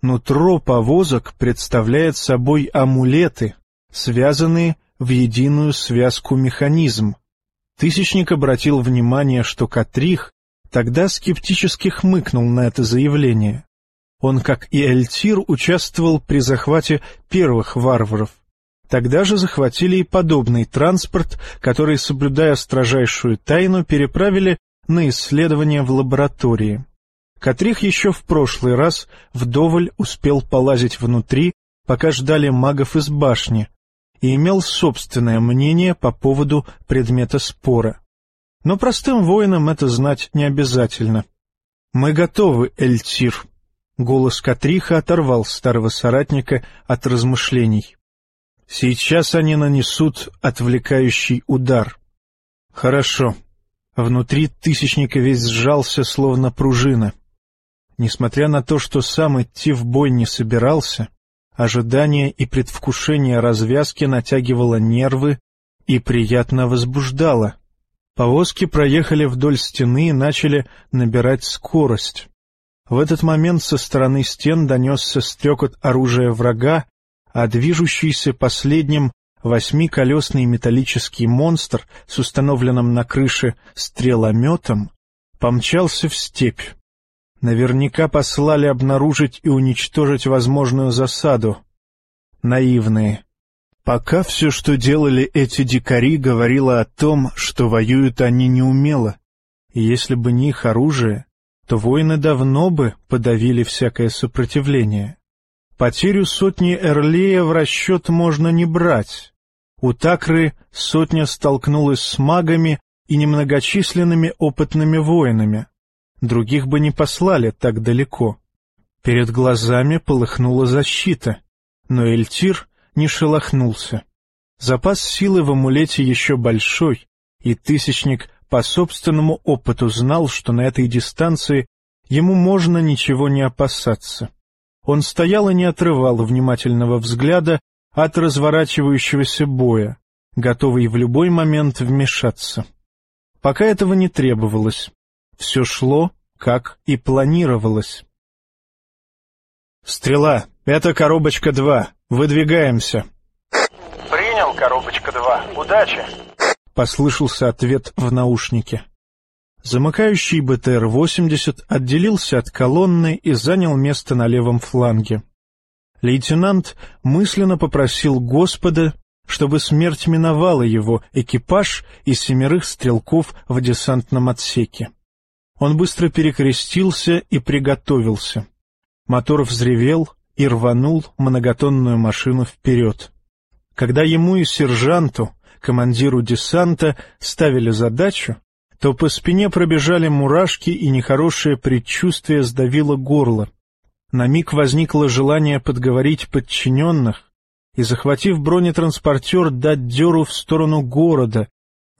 нутро повозок представляет собой амулеты, связанные в единую связку механизм. Тысячник обратил внимание, что Катрих тогда скептически хмыкнул на это заявление. Он, как и Эльтир, участвовал при захвате первых варваров. Тогда же захватили и подобный транспорт, который, соблюдая строжайшую тайну, переправили на исследования в лаборатории. Катрих еще в прошлый раз вдоволь успел полазить внутри, пока ждали магов из башни, и имел собственное мнение по поводу предмета спора. Но простым воинам это знать не обязательно. «Мы готовы, Эльтир», — голос Катриха оторвал старого соратника от размышлений. «Сейчас они нанесут отвлекающий удар». «Хорошо», Внутри тысячника весь сжался, словно пружина. Несмотря на то, что сам идти в бой не собирался, ожидание и предвкушение развязки натягивало нервы и приятно возбуждало. Повозки проехали вдоль стены и начали набирать скорость. В этот момент со стороны стен донесся стрекот оружия врага, а движущийся последним восьмиколесный металлический монстр с установленным на крыше стрелометом помчался в степь. Наверняка послали обнаружить и уничтожить возможную засаду. Наивные. Пока все, что делали эти дикари, говорило о том, что воюют они неумело. И если бы не их оружие, то воины давно бы подавили всякое сопротивление. Потерю сотни Эрлея в расчет можно не брать. У Такры сотня столкнулась с магами и немногочисленными опытными воинами. Других бы не послали так далеко. Перед глазами полыхнула защита, но Эльтир не шелохнулся. Запас силы в амулете еще большой, и Тысячник по собственному опыту знал, что на этой дистанции ему можно ничего не опасаться. Он стоял и не отрывал внимательного взгляда от разворачивающегося боя, готовый в любой момент вмешаться. Пока этого не требовалось. Все шло, как и планировалось. «Стрела, это коробочка 2. Выдвигаемся». «Принял, коробочка 2. Удачи!» — послышался ответ в наушнике. Замыкающий БТР-80 отделился от колонны и занял место на левом фланге. Лейтенант мысленно попросил Господа, чтобы смерть миновала его экипаж из семерых стрелков в десантном отсеке. Он быстро перекрестился и приготовился. Мотор взревел и рванул многотонную машину вперед. Когда ему и сержанту, командиру десанта, ставили задачу, то по спине пробежали мурашки, и нехорошее предчувствие сдавило горло. На миг возникло желание подговорить подчиненных и, захватив бронетранспортер, дать дёру в сторону города,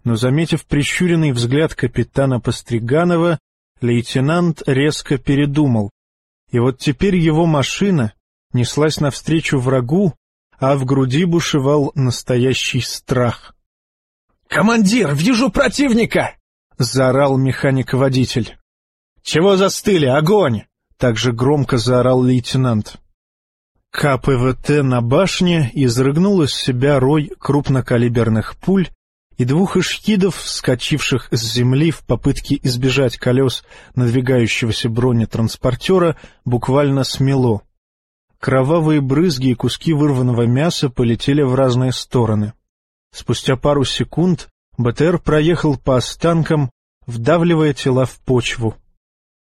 но, заметив прищуренный взгляд капитана Постриганова, лейтенант резко передумал. И вот теперь его машина неслась навстречу врагу, а в груди бушевал настоящий страх. «Командир, вижу противника!» — заорал механик-водитель. «Чего застыли? Огонь!» — также громко заорал лейтенант. КПВТ на башне изрыгнул из себя рой крупнокалиберных пуль, и двух ишкидов, вскочивших с земли в попытке избежать колес надвигающегося бронетранспортера, буквально смело. Кровавые брызги и куски вырванного мяса полетели в разные стороны. Спустя пару секунд БТР проехал по останкам, вдавливая тела в почву.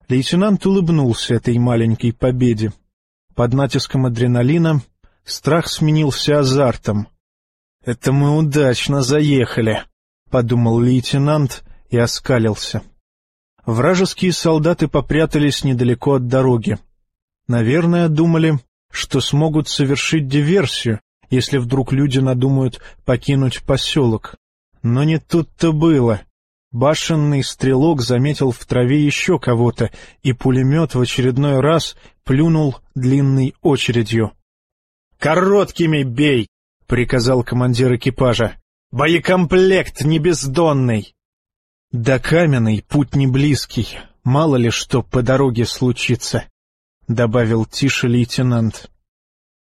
Лейтенант улыбнулся этой маленькой победе. Под натиском адреналина страх сменился азартом. «Это мы удачно заехали», — подумал лейтенант и оскалился. Вражеские солдаты попрятались недалеко от дороги. Наверное, думали, что смогут совершить диверсию, если вдруг люди надумают покинуть поселок. Но не тут-то было. Башенный стрелок заметил в траве еще кого-то, и пулемет в очередной раз плюнул длинной очередью. «Короткими бей!» — приказал командир экипажа. «Боекомплект не бездонный!» «Да каменный, путь не близкий, мало ли что по дороге случится», — добавил тише лейтенант.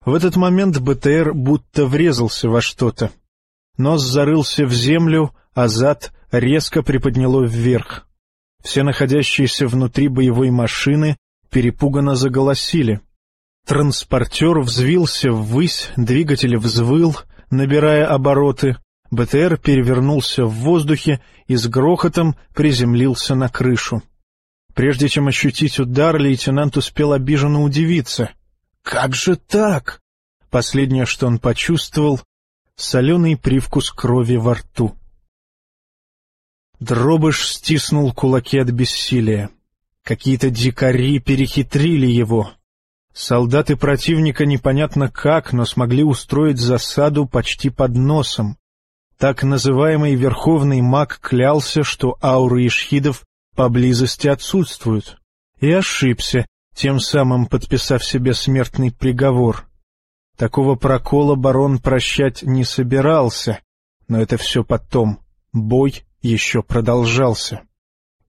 В этот момент БТР будто врезался во что-то. Нос зарылся в землю, а зад резко приподняло вверх. Все находящиеся внутри боевой машины перепуганно заголосили. Транспортер взвился ввысь, двигатель взвыл, набирая обороты, БТР перевернулся в воздухе и с грохотом приземлился на крышу. Прежде чем ощутить удар, лейтенант успел обиженно удивиться. «Как же так?» Последнее, что он почувствовал, соленый привкус крови во рту. Дробыш стиснул кулаки от бессилия. Какие-то дикари перехитрили его. Солдаты противника непонятно как, но смогли устроить засаду почти под носом. Так называемый верховный маг клялся, что ауры ишхидов поблизости отсутствуют. И ошибся, тем самым подписав себе смертный приговор. Такого прокола барон прощать не собирался, но это все потом. Бой еще продолжался.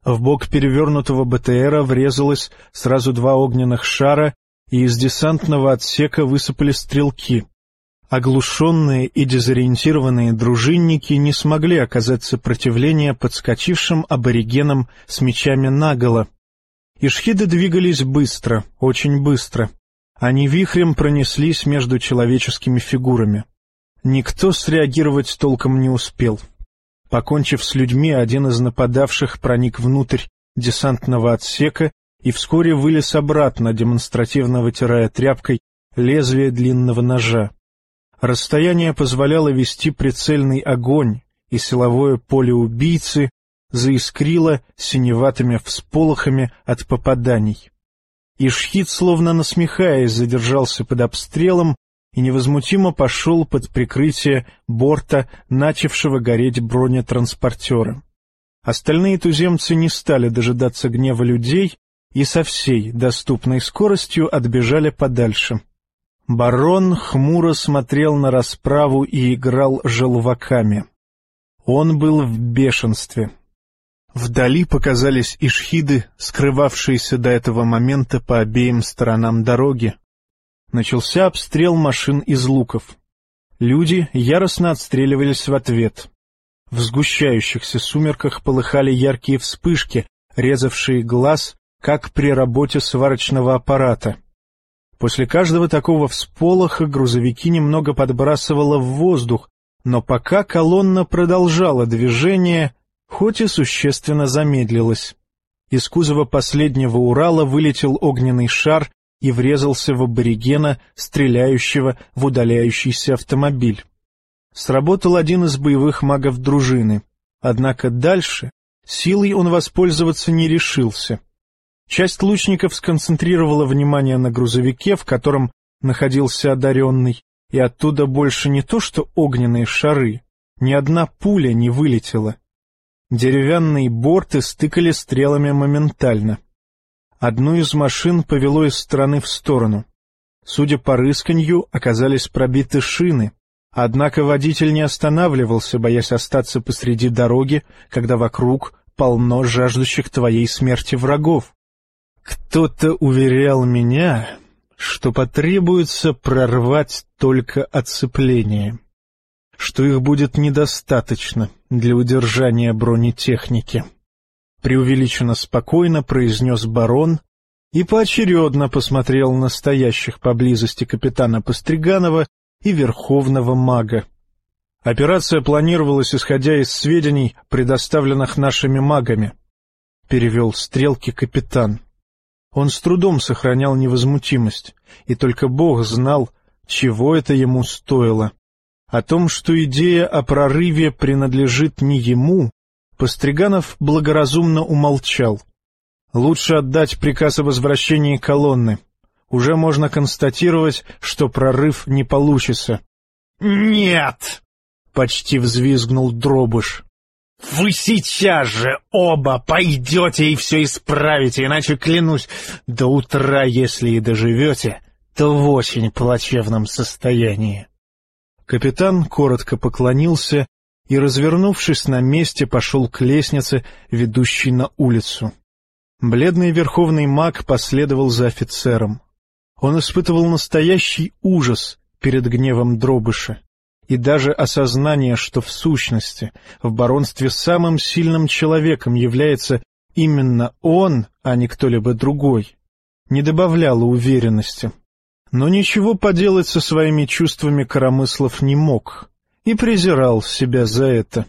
В бок перевернутого БТРа врезалось сразу два огненных шара, и из десантного отсека высыпали стрелки. Оглушенные и дезориентированные дружинники не смогли оказать сопротивление подскочившим аборигенам с мечами наголо. Ишхиды двигались быстро, очень быстро. Они вихрем пронеслись между человеческими фигурами. Никто среагировать толком не успел. Покончив с людьми, один из нападавших проник внутрь десантного отсека и вскоре вылез обратно, демонстративно вытирая тряпкой лезвие длинного ножа. Расстояние позволяло вести прицельный огонь, и силовое поле убийцы заискрило синеватыми всполохами от попаданий. Ишхит, словно насмехаясь, задержался под обстрелом и невозмутимо пошел под прикрытие борта, начавшего гореть бронетранспортера. Остальные туземцы не стали дожидаться гнева людей и со всей доступной скоростью отбежали подальше. Барон хмуро смотрел на расправу и играл желваками. Он был в бешенстве. Вдали показались ишхиды, скрывавшиеся до этого момента по обеим сторонам дороги, начался обстрел машин из луков. Люди яростно отстреливались в ответ. В сгущающихся сумерках полыхали яркие вспышки, резавшие глаз, как при работе сварочного аппарата. После каждого такого всполоха грузовики немного подбрасывало в воздух, но пока колонна продолжала движение, хоть и существенно замедлилась. Из кузова последнего Урала вылетел огненный шар и врезался в аборигена, стреляющего в удаляющийся автомобиль. Сработал один из боевых магов дружины, однако дальше силой он воспользоваться не решился. Часть лучников сконцентрировала внимание на грузовике, в котором находился одаренный, и оттуда больше не то что огненные шары, ни одна пуля не вылетела. Деревянные борты стыкали стрелами моментально. Одну из машин повело из стороны в сторону. Судя по рысканью, оказались пробиты шины, однако водитель не останавливался, боясь остаться посреди дороги, когда вокруг полно жаждущих твоей смерти врагов. Кто-то уверял меня, что потребуется прорвать только оцепление, что их будет недостаточно для удержания бронетехники преувеличенно спокойно произнес барон и поочередно посмотрел на стоящих поблизости капитана Постриганова и верховного мага. Операция планировалась, исходя из сведений, предоставленных нашими магами, — перевел стрелки капитан. Он с трудом сохранял невозмутимость, и только Бог знал, чего это ему стоило. О том, что идея о прорыве принадлежит не ему, Постриганов благоразумно умолчал. Лучше отдать приказ о возвращении колонны. Уже можно констатировать, что прорыв не получится. «Нет!» — почти взвизгнул Дробыш. «Вы сейчас же оба пойдете и все исправите, иначе, клянусь, до утра, если и доживете, то в очень плачевном состоянии». Капитан коротко поклонился и, развернувшись на месте, пошел к лестнице, ведущей на улицу. Бледный верховный маг последовал за офицером. Он испытывал настоящий ужас перед гневом дробыша и даже осознание, что в сущности в баронстве самым сильным человеком является именно он, а не кто-либо другой, не добавляло уверенности. Но ничего поделать со своими чувствами Коромыслов не мог и презирал себя за это.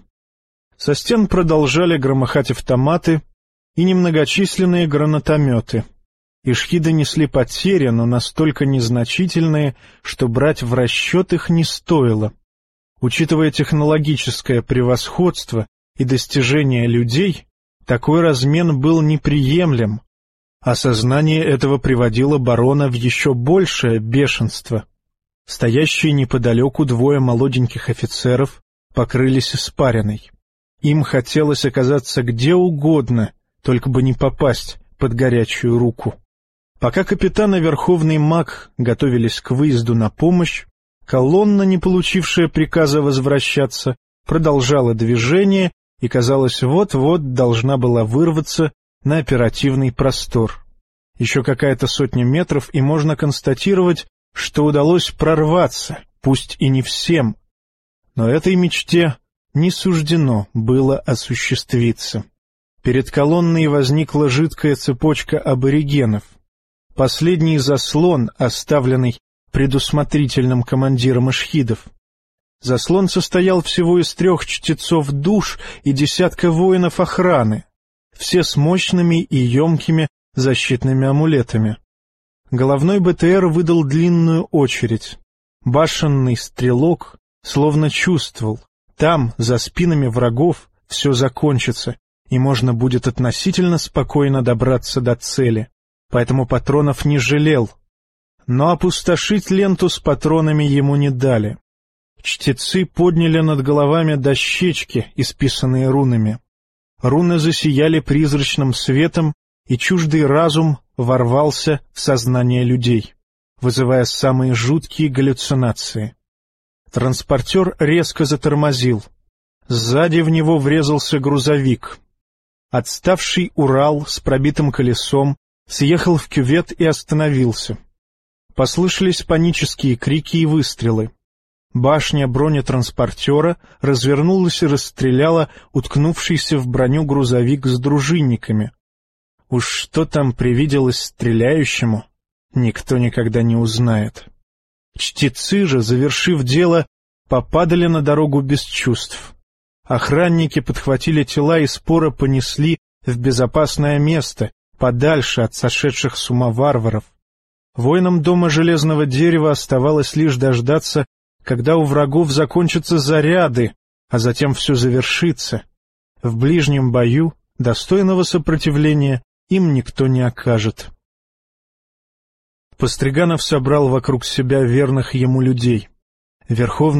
Со стен продолжали громыхать автоматы и немногочисленные гранатометы. Ишхиды несли потери, но настолько незначительные, что брать в расчет их не стоило. Учитывая технологическое превосходство и достижения людей, такой размен был неприемлем. Осознание этого приводило барона в еще большее бешенство. Стоящие неподалеку двое молоденьких офицеров покрылись испариной. Им хотелось оказаться где угодно, только бы не попасть под горячую руку. Пока капитан и верховный маг готовились к выезду на помощь, колонна, не получившая приказа возвращаться, продолжала движение и, казалось, вот-вот должна была вырваться на оперативный простор. Еще какая-то сотня метров, и можно констатировать, что удалось прорваться, пусть и не всем. Но этой мечте не суждено было осуществиться. Перед колонной возникла жидкая цепочка аборигенов. Последний заслон, оставленный предусмотрительным командиром Ишхидов. Заслон состоял всего из трех чтецов душ и десятка воинов охраны, все с мощными и емкими защитными амулетами. Головной БТР выдал длинную очередь. Башенный стрелок словно чувствовал, там, за спинами врагов, все закончится, и можно будет относительно спокойно добраться до цели. Поэтому патронов не жалел. Но опустошить ленту с патронами ему не дали. Чтецы подняли над головами дощечки, исписанные рунами. Руны засияли призрачным светом, и чуждый разум ворвался в сознание людей, вызывая самые жуткие галлюцинации. Транспортер резко затормозил. Сзади в него врезался грузовик. Отставший Урал с пробитым колесом съехал в кювет и остановился. Послышались панические крики и выстрелы. Башня бронетранспортера развернулась и расстреляла уткнувшийся в броню грузовик с дружинниками. Уж что там привиделось стреляющему, никто никогда не узнает. Чтецы же, завершив дело, попадали на дорогу без чувств. Охранники подхватили тела и споро понесли в безопасное место, подальше от сошедших с ума варваров. Воинам дома железного дерева оставалось лишь дождаться, когда у врагов закончатся заряды, а затем все завершится. В ближнем бою достойного сопротивления им никто не окажет. Постриганов собрал вокруг себя верных ему людей. Верховный